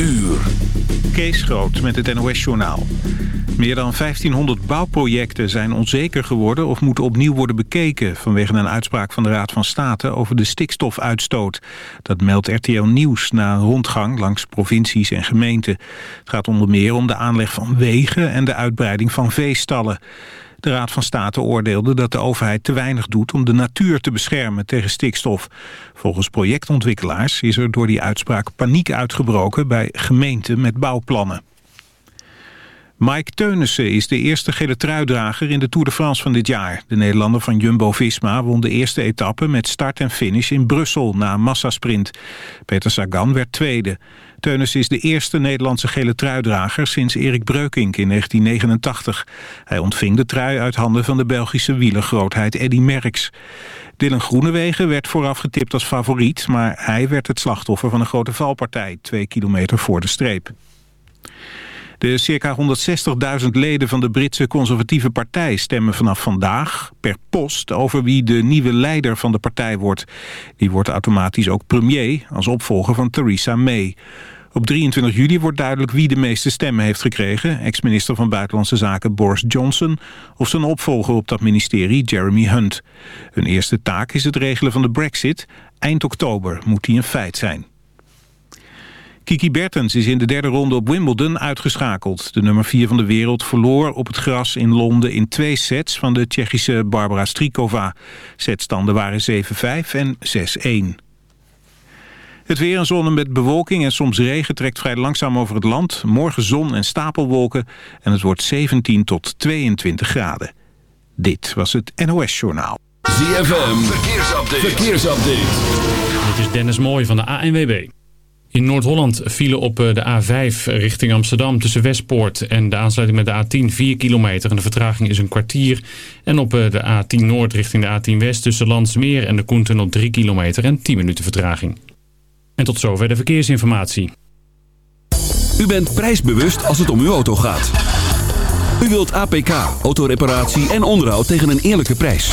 uur. Kees Groot met het NOS-journaal. Meer dan 1500 bouwprojecten zijn onzeker geworden of moeten opnieuw worden bekeken... vanwege een uitspraak van de Raad van State over de stikstofuitstoot. Dat meldt RTL Nieuws na een rondgang langs provincies en gemeenten. Het gaat onder meer om de aanleg van wegen en de uitbreiding van veestallen. De Raad van State oordeelde dat de overheid te weinig doet om de natuur te beschermen tegen stikstof. Volgens projectontwikkelaars is er door die uitspraak paniek uitgebroken bij gemeenten met bouwplannen. Mike Teunissen is de eerste gele truidrager in de Tour de France van dit jaar. De Nederlander van Jumbo-Visma won de eerste etappe met start en finish in Brussel na een massasprint. Peter Sagan werd tweede. Teunissen is de eerste Nederlandse gele truidrager sinds Erik Breukink in 1989. Hij ontving de trui uit handen van de Belgische wielergrootheid Eddy Merckx. Dylan Groenewegen werd vooraf getipt als favoriet... maar hij werd het slachtoffer van een grote valpartij... twee kilometer voor de streep. De circa 160.000 leden van de Britse conservatieve partij stemmen vanaf vandaag per post over wie de nieuwe leider van de partij wordt. Die wordt automatisch ook premier als opvolger van Theresa May. Op 23 juli wordt duidelijk wie de meeste stemmen heeft gekregen. Ex-minister van Buitenlandse Zaken Boris Johnson... of zijn opvolger op dat ministerie Jeremy Hunt. Hun eerste taak is het regelen van de brexit. Eind oktober moet die een feit zijn. Kiki Bertens is in de derde ronde op Wimbledon uitgeschakeld. De nummer 4 van de wereld verloor op het gras in Londen in twee sets van de Tsjechische Barbara Strikova. Setstanden waren 7-5 en 6-1. Het weer en zon met bewolking en soms regen trekt vrij langzaam over het land. Morgen zon en stapelwolken en het wordt 17 tot 22 graden. Dit was het NOS Journaal. ZFM, verkeersupdate. verkeersupdate. Dit is Dennis Mooij van de ANWB. In Noord-Holland vielen op eh, de A5 richting Amsterdam tussen Westpoort en de aansluiting met de A10 4 kilometer. En de vertraging is een kwartier. En op eh, de A10 Noord richting de A10 West tussen Landsmeer en de Koenten op 3 kilometer en 10 minuten vertraging. En tot zover de verkeersinformatie. U bent prijsbewust als het om uw auto gaat. U wilt APK, autoreparatie en onderhoud tegen een eerlijke prijs.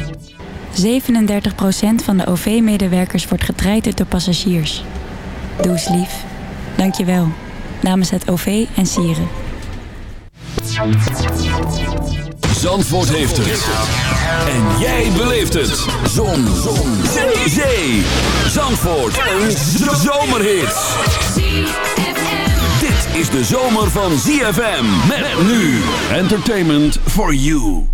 37% van de OV-medewerkers wordt getraind door passagiers. Doe eens lief. Dank je wel. Namens het OV en Sieren. Zandvoort heeft het. En jij beleeft het. Zon. Zon. Zee. Zandvoort. Een zomerhit. Dit is de zomer van ZFM. Met nu. Entertainment for you.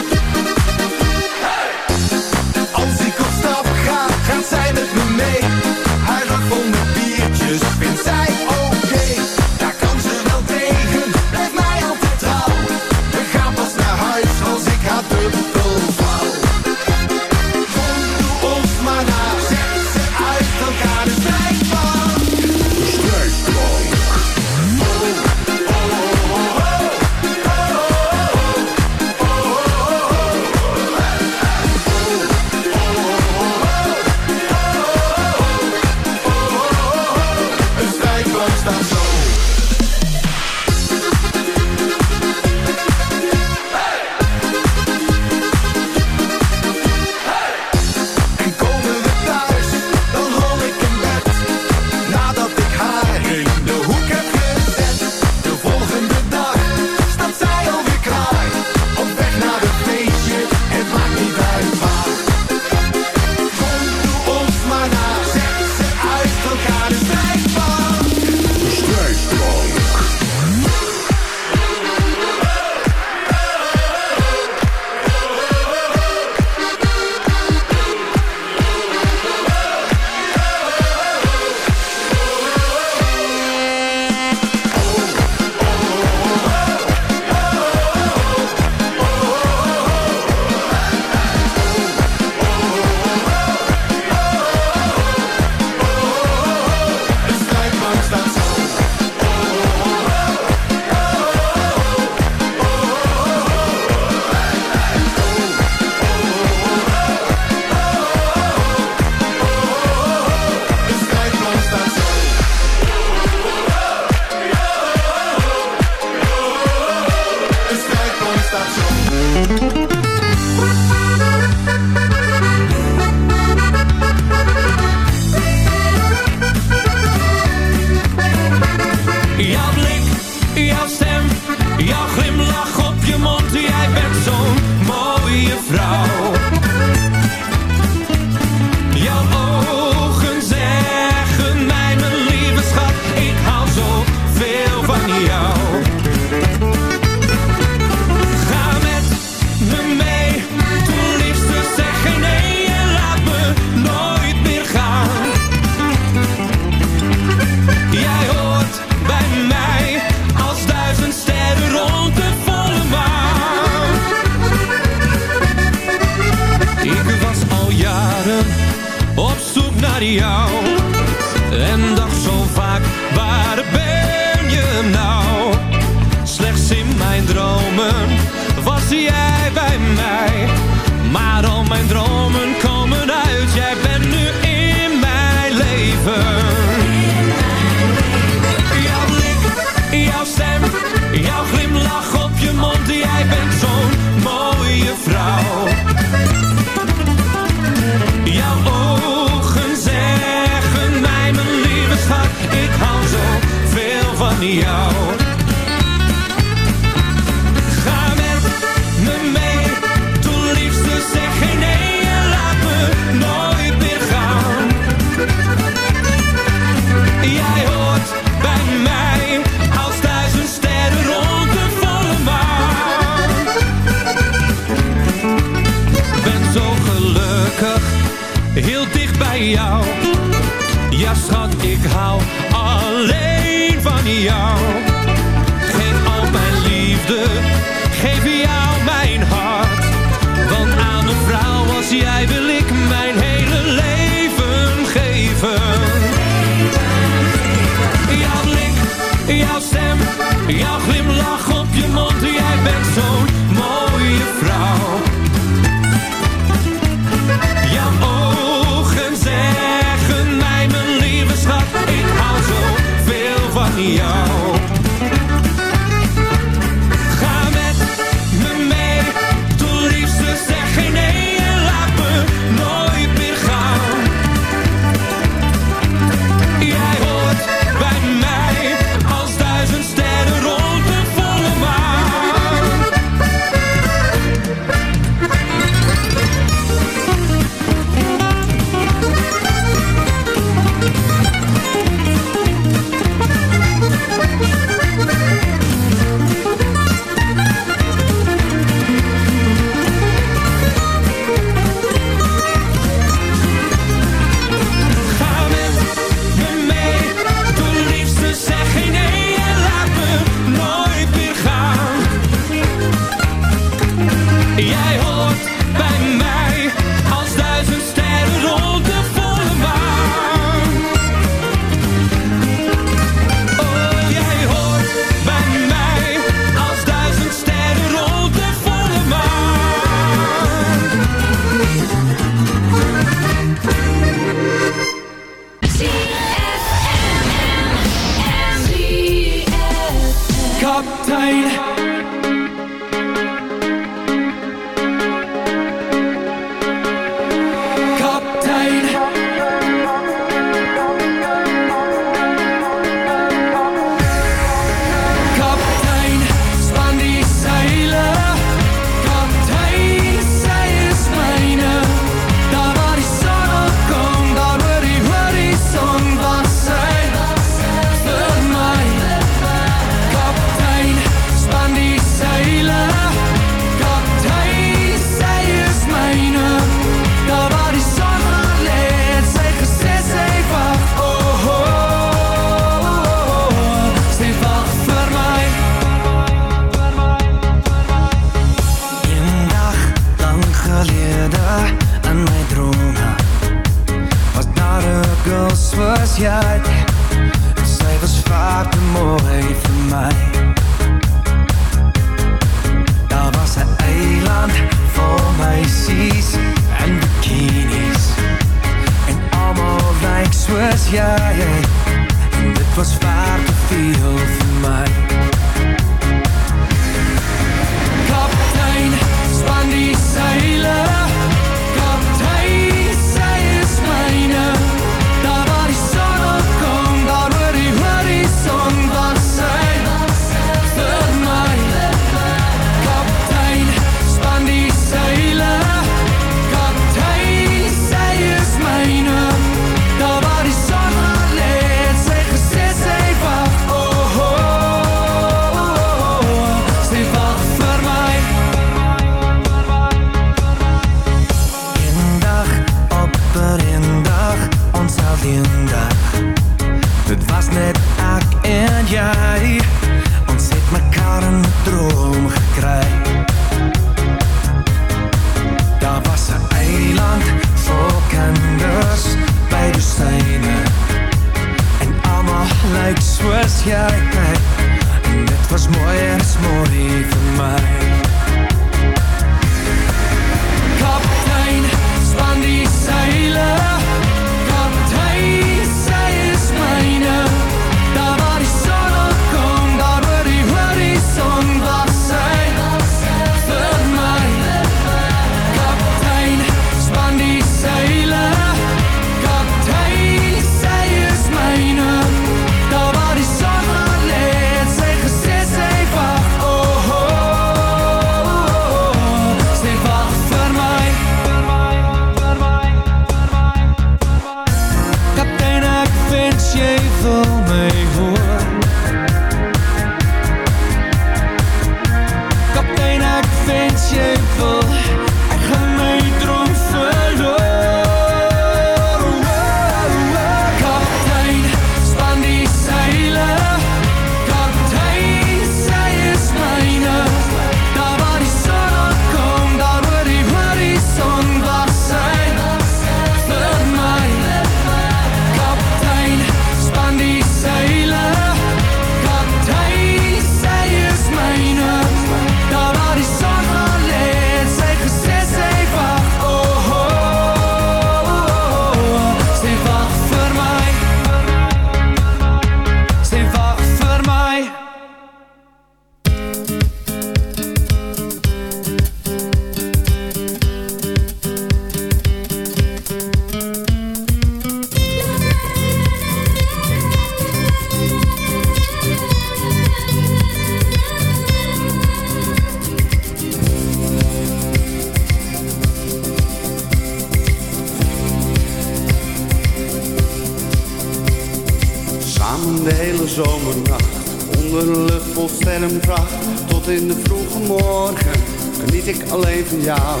Vol sterrenpracht tot in de vroege morgen Geniet ik alleen van jou.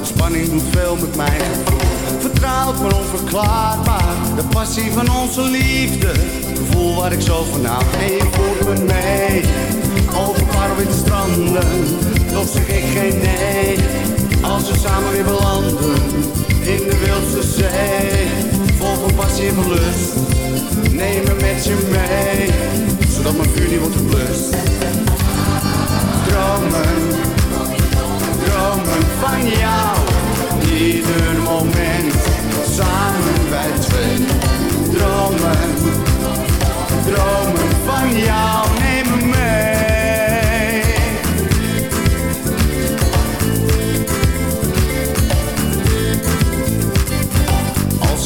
De spanning doet veel met gevoel Vertrouwd maar onverklaarbaar. De passie van onze liefde. Gevoel waar ik zo van hou. En je voert me mee. Over parwitte stranden. Toch zeg ik geen nee. Als we samen weer belanden In de wildste zee. Vol van passie en van lust. Neem me met je mee Zodat mijn vuur niet wordt geblust. Dromen Dromen van jou. Ieder moment Samen wij twee. Dromen Dromen van jou. Neem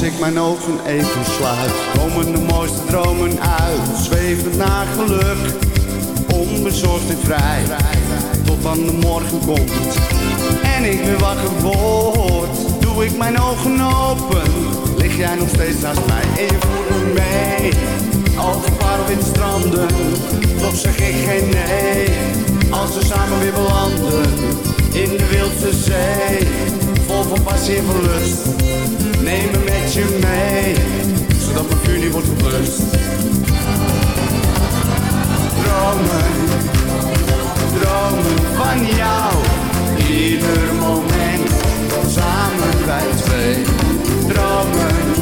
ik mijn ogen even sluit. Komen de mooiste dromen uit Zwevend naar geluk. Onbezorgd en vrij Tot dan de morgen komt. En ik weer wakker word Doe ik mijn ogen open. Lig jij nog steeds naast mij? En je voert me mee. Parelwitte stranden Toch zeg ik geen nee. Als we samen weer belanden In de wildste zee. Vol van passie en van lust Neem me je mee Zodat mijn vuur niet wordt geblust. Dromen Dromen van jou. Ieder moment Samen wij twee. Dromen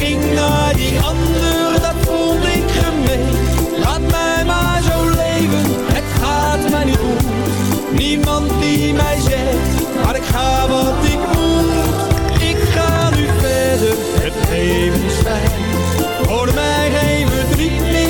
ging naar die ander, dat vond ik gemeen. Laat mij maar zo leven, het gaat mij niet goed. Niemand die mij zegt, maar ik ga wat ik moet. Ik ga nu verder, het leven is fijn. Voor mij geen verdriet meer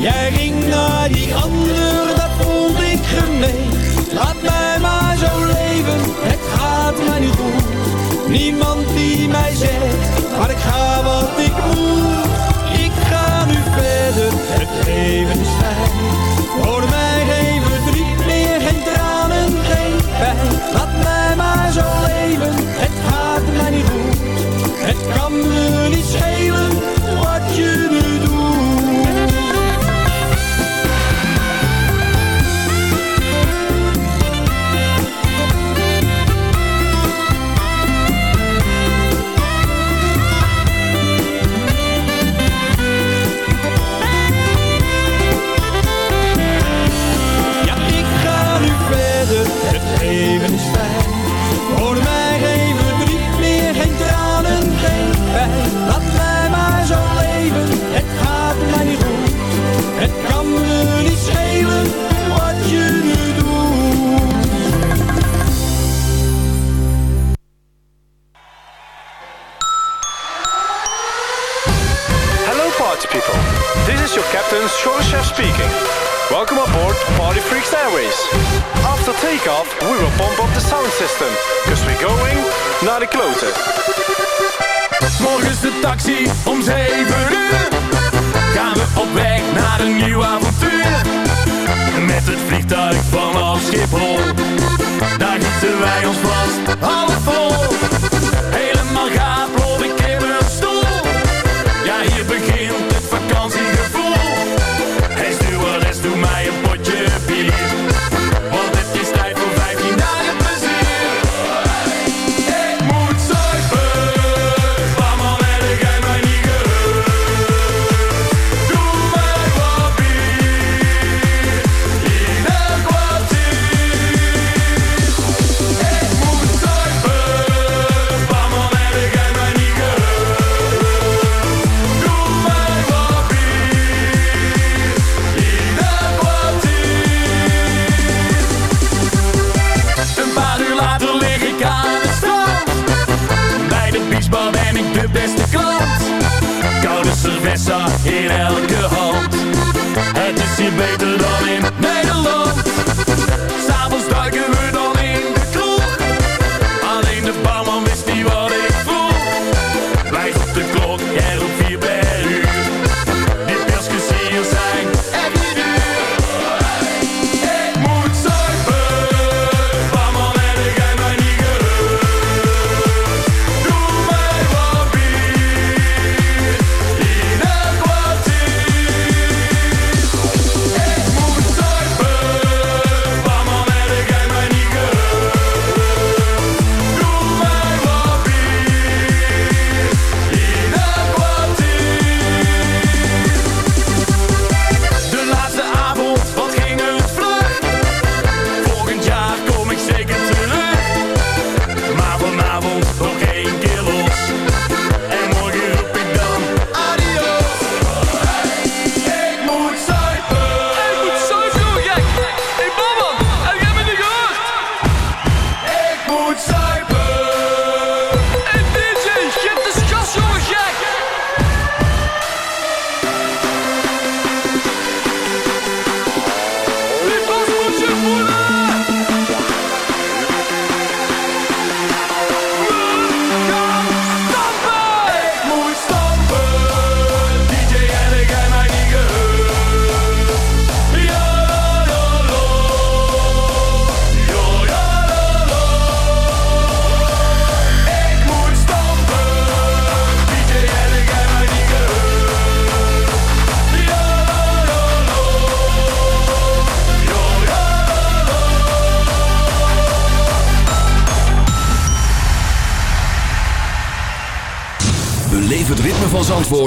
Jij ging naar die andere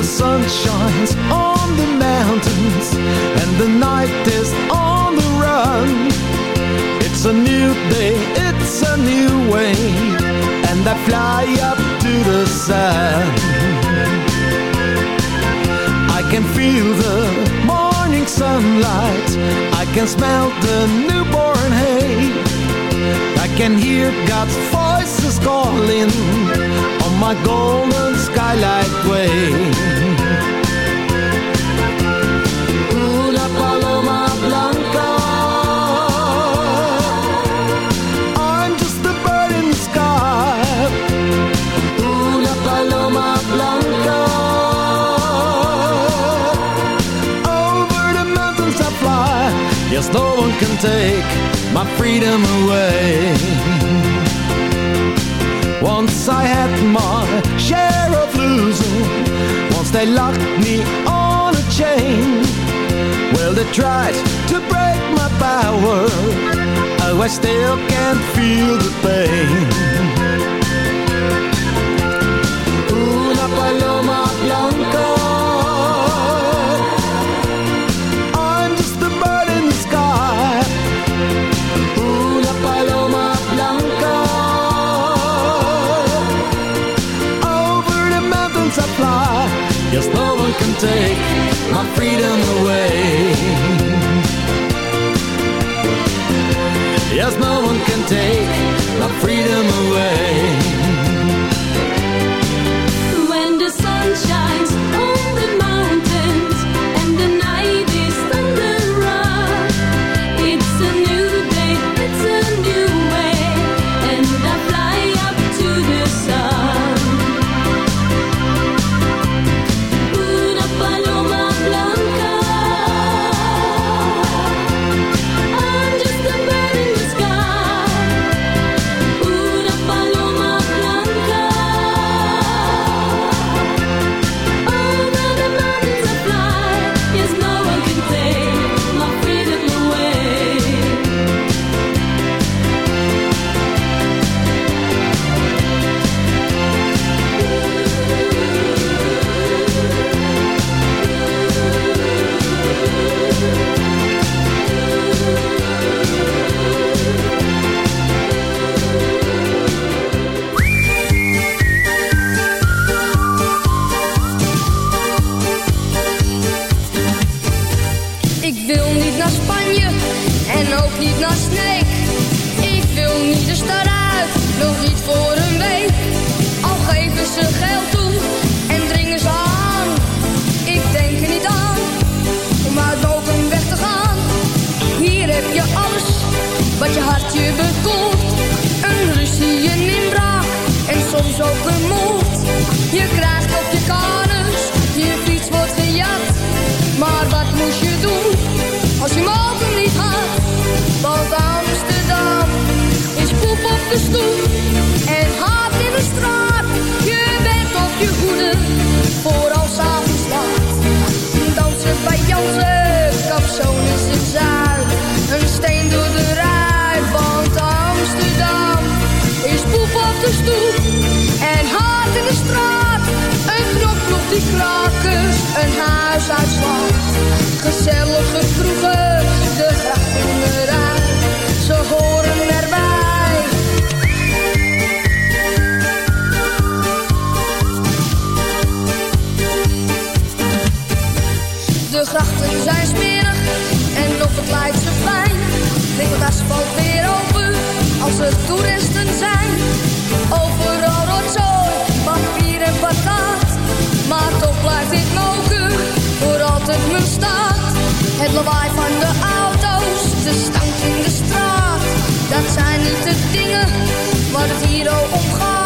the sun shines on the mountains and the night is on the run, it's a new day, it's a new way, and I fly up to the sun. I can feel the morning sunlight, I can smell the newborn hay. I can hear God's voices calling my golden skylight way. Paloma blanca. I'm just a bird in the sky. Una paloma blanca. Over the mountains I fly. Yes, no one can take my freedom away. Once I had my share of losing. Once they locked me on a chain. Well, they tried to break my power. Oh, I still can't feel the pain. Take my freedom away. Yes, no one can take my freedom away. Een huis uitslaat. Gezellige kroegen, de grachtenrij, ze horen erbij. De grachten zijn smerig en op het Leidse plein ligt het asfalt weer open als er toeristen zijn. Overal rotzooi, papier en patat, maar toch blijft dit moker voor altijd mijn stad. Het lawaai van de auto's, de stank in de straat, dat zijn niet de dingen waar het hier om gaat.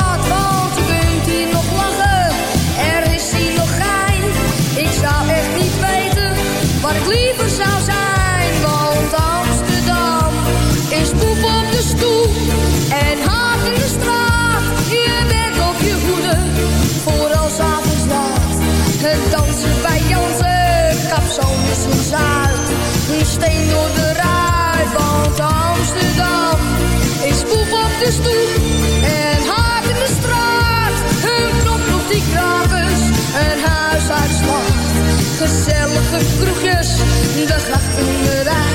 Een steen door de ruit, want Amsterdam is poep op de stoep en haat in de straat. Een knop op die krakers, een huis uitslag. Gezellige kroegjes, de grachtenrij, ze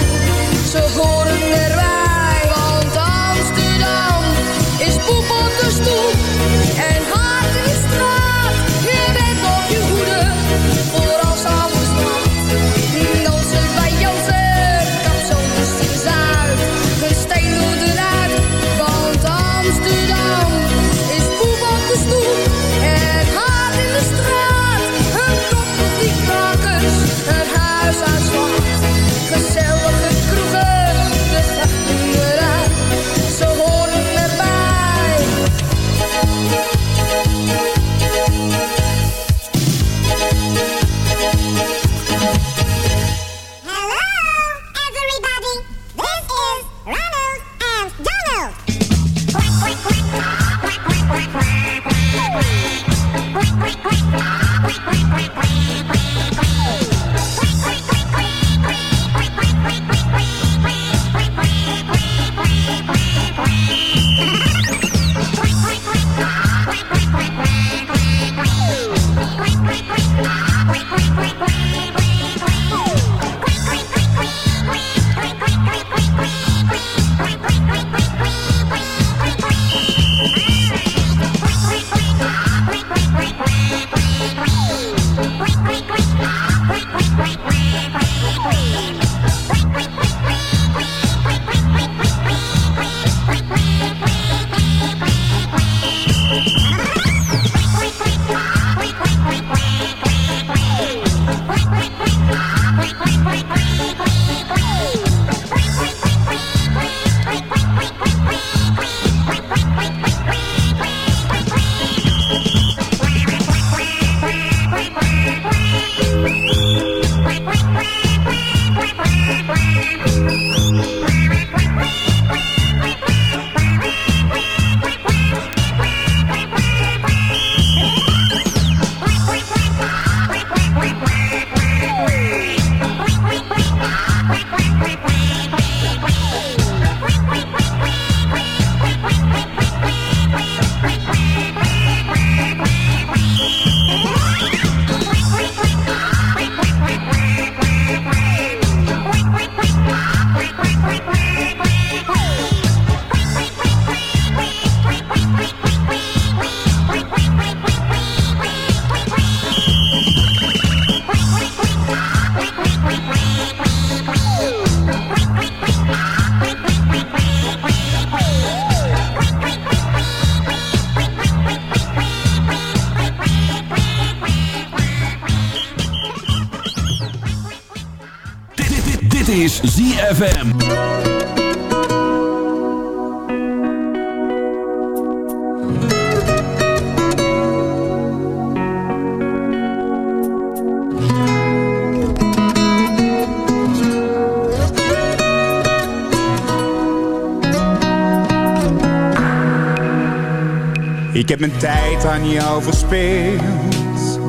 Ik heb mijn tijd aan jou verspeeld.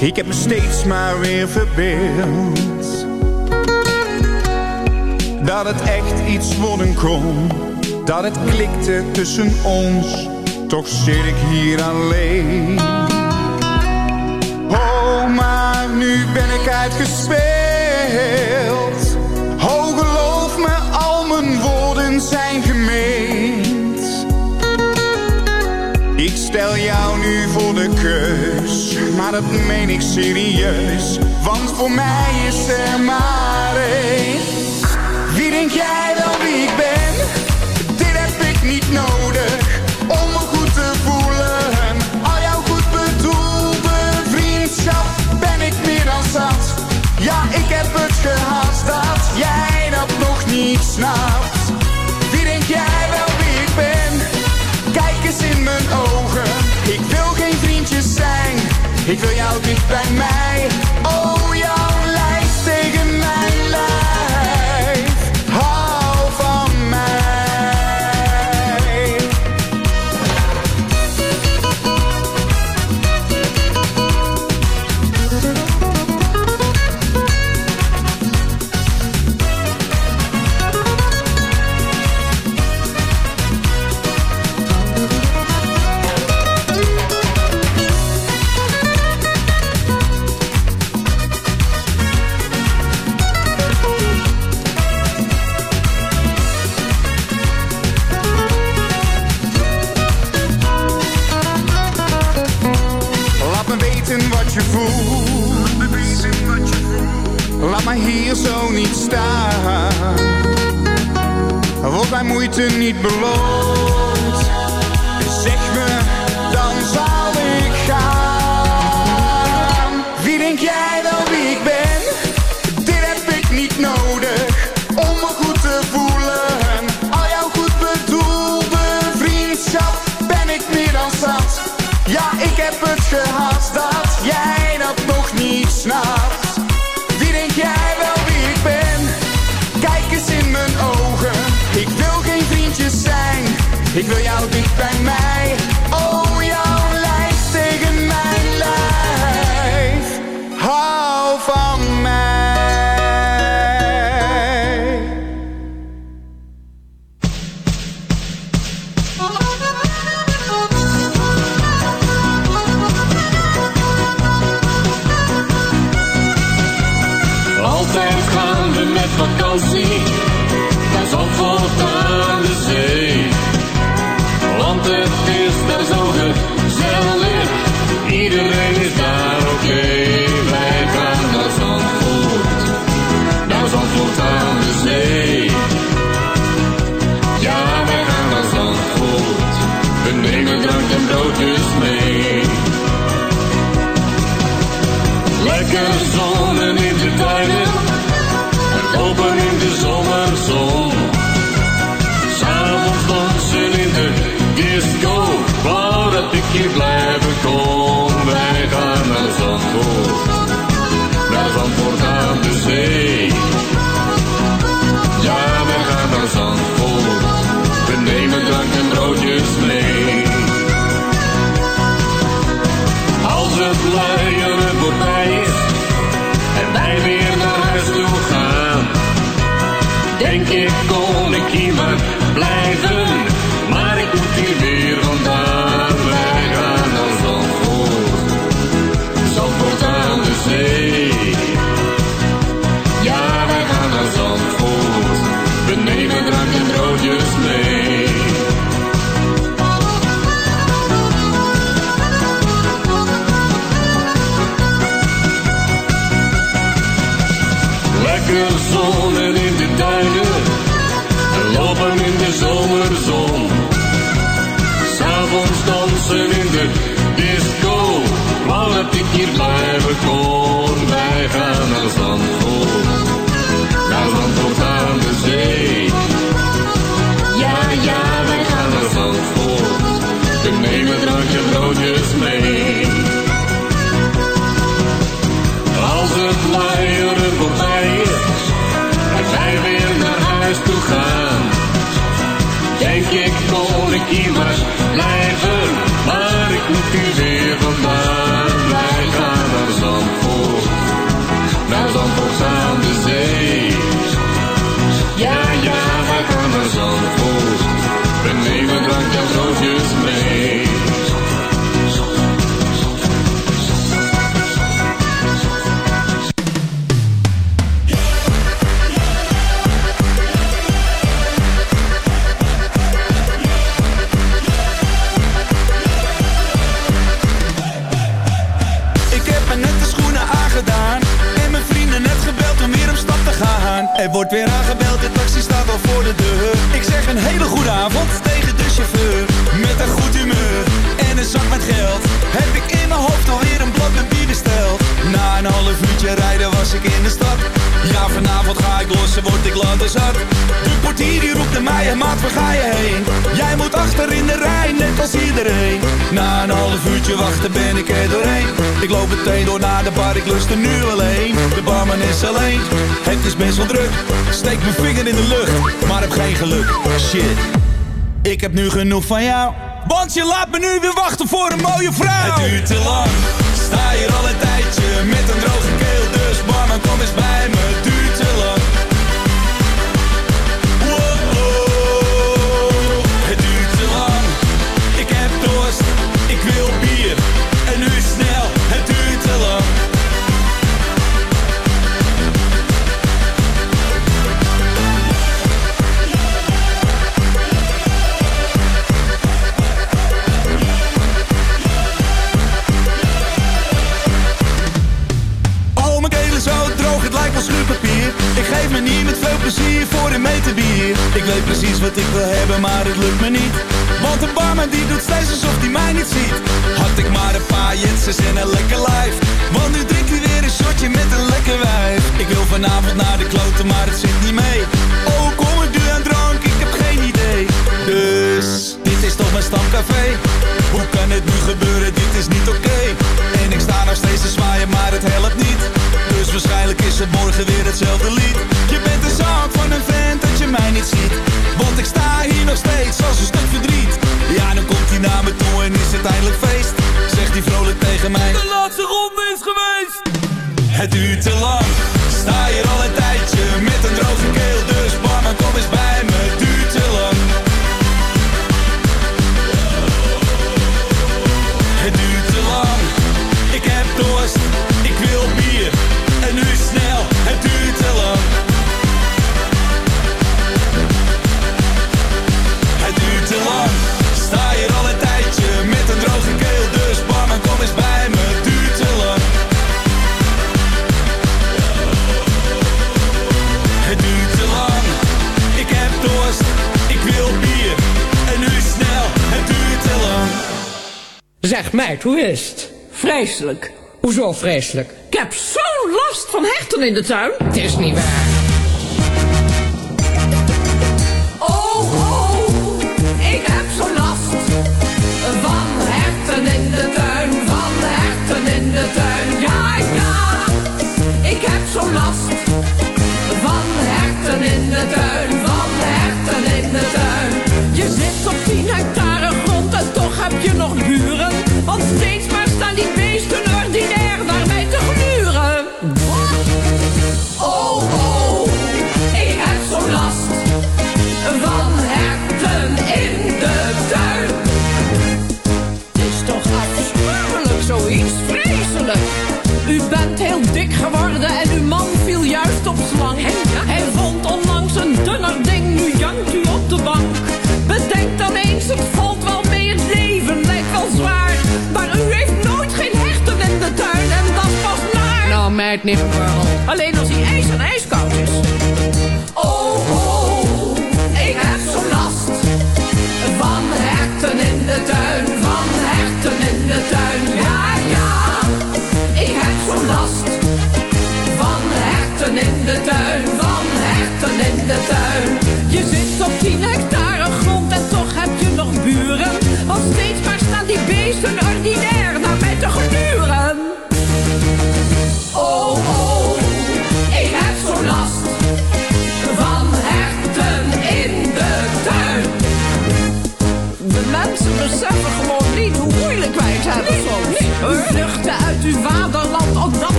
Ik heb me steeds maar weer verbeeld. Dat het echt iets worden kon, dat het klikte tussen ons. Toch zit ik hier alleen. Oh, maar nu ben ik uitgespeeld. Oh, geloof me, al mijn woorden zijn gemeend. Ik stel jou nu voor de keus, maar dat meen ik serieus. Want voor mij is er maar één. black man vakantie naar Zandvoort. hier blijven, kom, wij gaan naar Zandvoort. Naar Zandvoort aan de zee. Ja, wij gaan naar Zandvoort, we nemen drank en broodjes mee. Als het luieren voorbij is, en wij weer naar huis toe gaan. Denk ik, kon ik hier maar blijven van jou. Want je laat me nu weer wachten voor een mooie vrouw. Het duurt te lang, sta hier al het Ik heb zo'n last van herten in de tuin. Het is niet waar.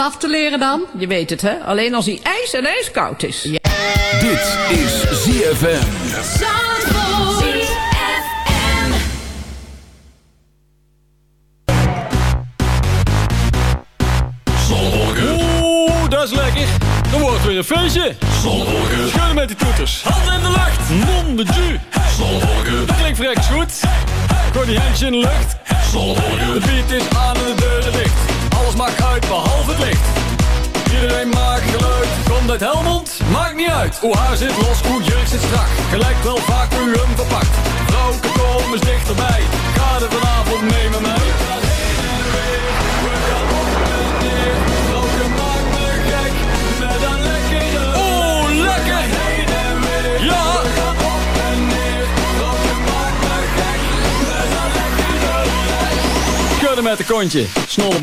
Af te leren dan? Je weet het, hè? Alleen als hij ijs en ijskoud is. Ja. Dit is ZFM. Oeh, dat is lekker. Er wordt weer een feestje. Zonnewolken. Schudden met die toeters. Handen in de lucht. Mon de ju. Zonnewolken. Dat klinkt vreks goed. Gooi die handjes in de lucht. Zonnewolken. De beat is aan en de uit Helmond? Maakt niet uit. Hoe haar zit los, hoe jurk zit strak. Gelijkt wel vaak u hem verpakt. Vrouwke, kom eens dichterbij. Ga er vanavond mee met mij. Oeh, lekker! Ja! Schudden met de kontje, snolle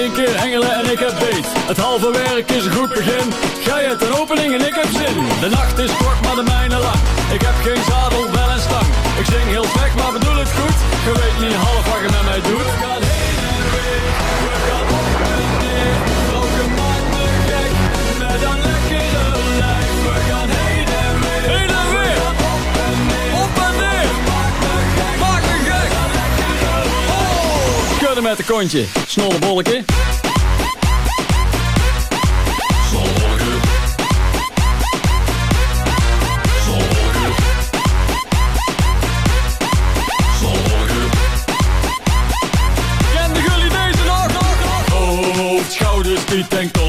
Eén keer hengelen en ik heb beet. Het halve werk is een goed begin. Gij hebt een opening en ik heb zin. De nacht is kort, maar de mijne lang. Ik heb geen zadel, wel een stang. Ik zing heel slecht, maar bedoel het goed. Je weet niet half wat je met mij doet. Met een kontje. Snorlebolkje, kenden jullie deze nog nooit voor het schouders die Tanktop.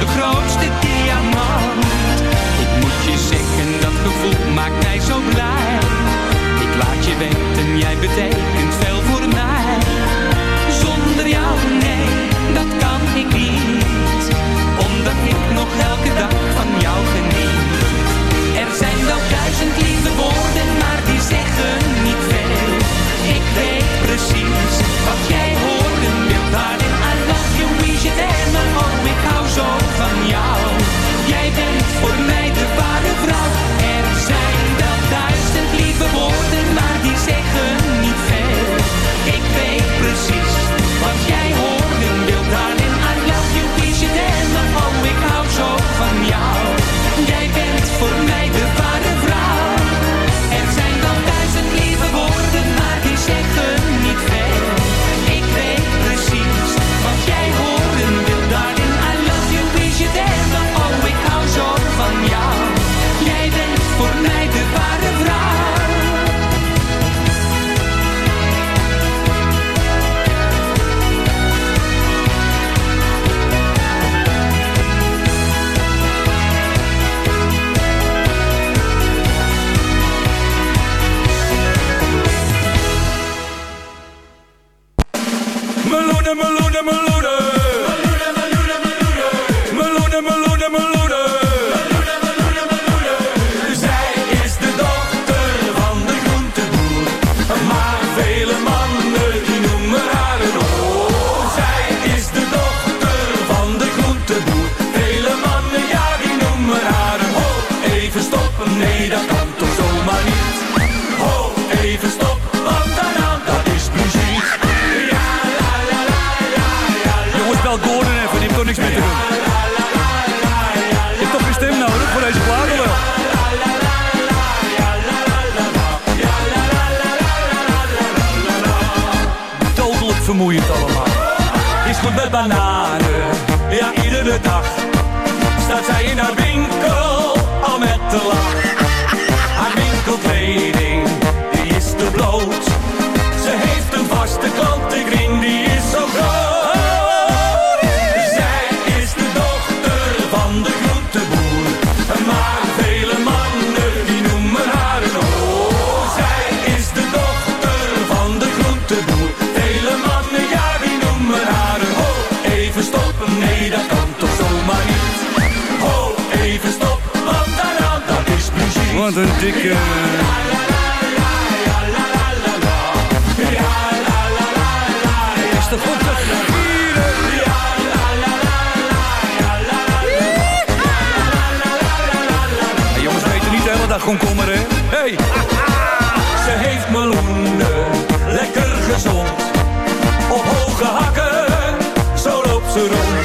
de grootste diamant. Ik moet je zeggen, dat gevoel maakt mij zo blij. Ik laat je weten, jij betekent veel ja iedere dag staat zij in haar winkel, al met de lach. Haar winkelkleding wat een dikke... Is? Ja, jongens weten niet helemaal dat gewoon komen, hè? Hey! Ze heeft meloenen, lekker gezond. Op hoge hakken, zo loopt ze rond.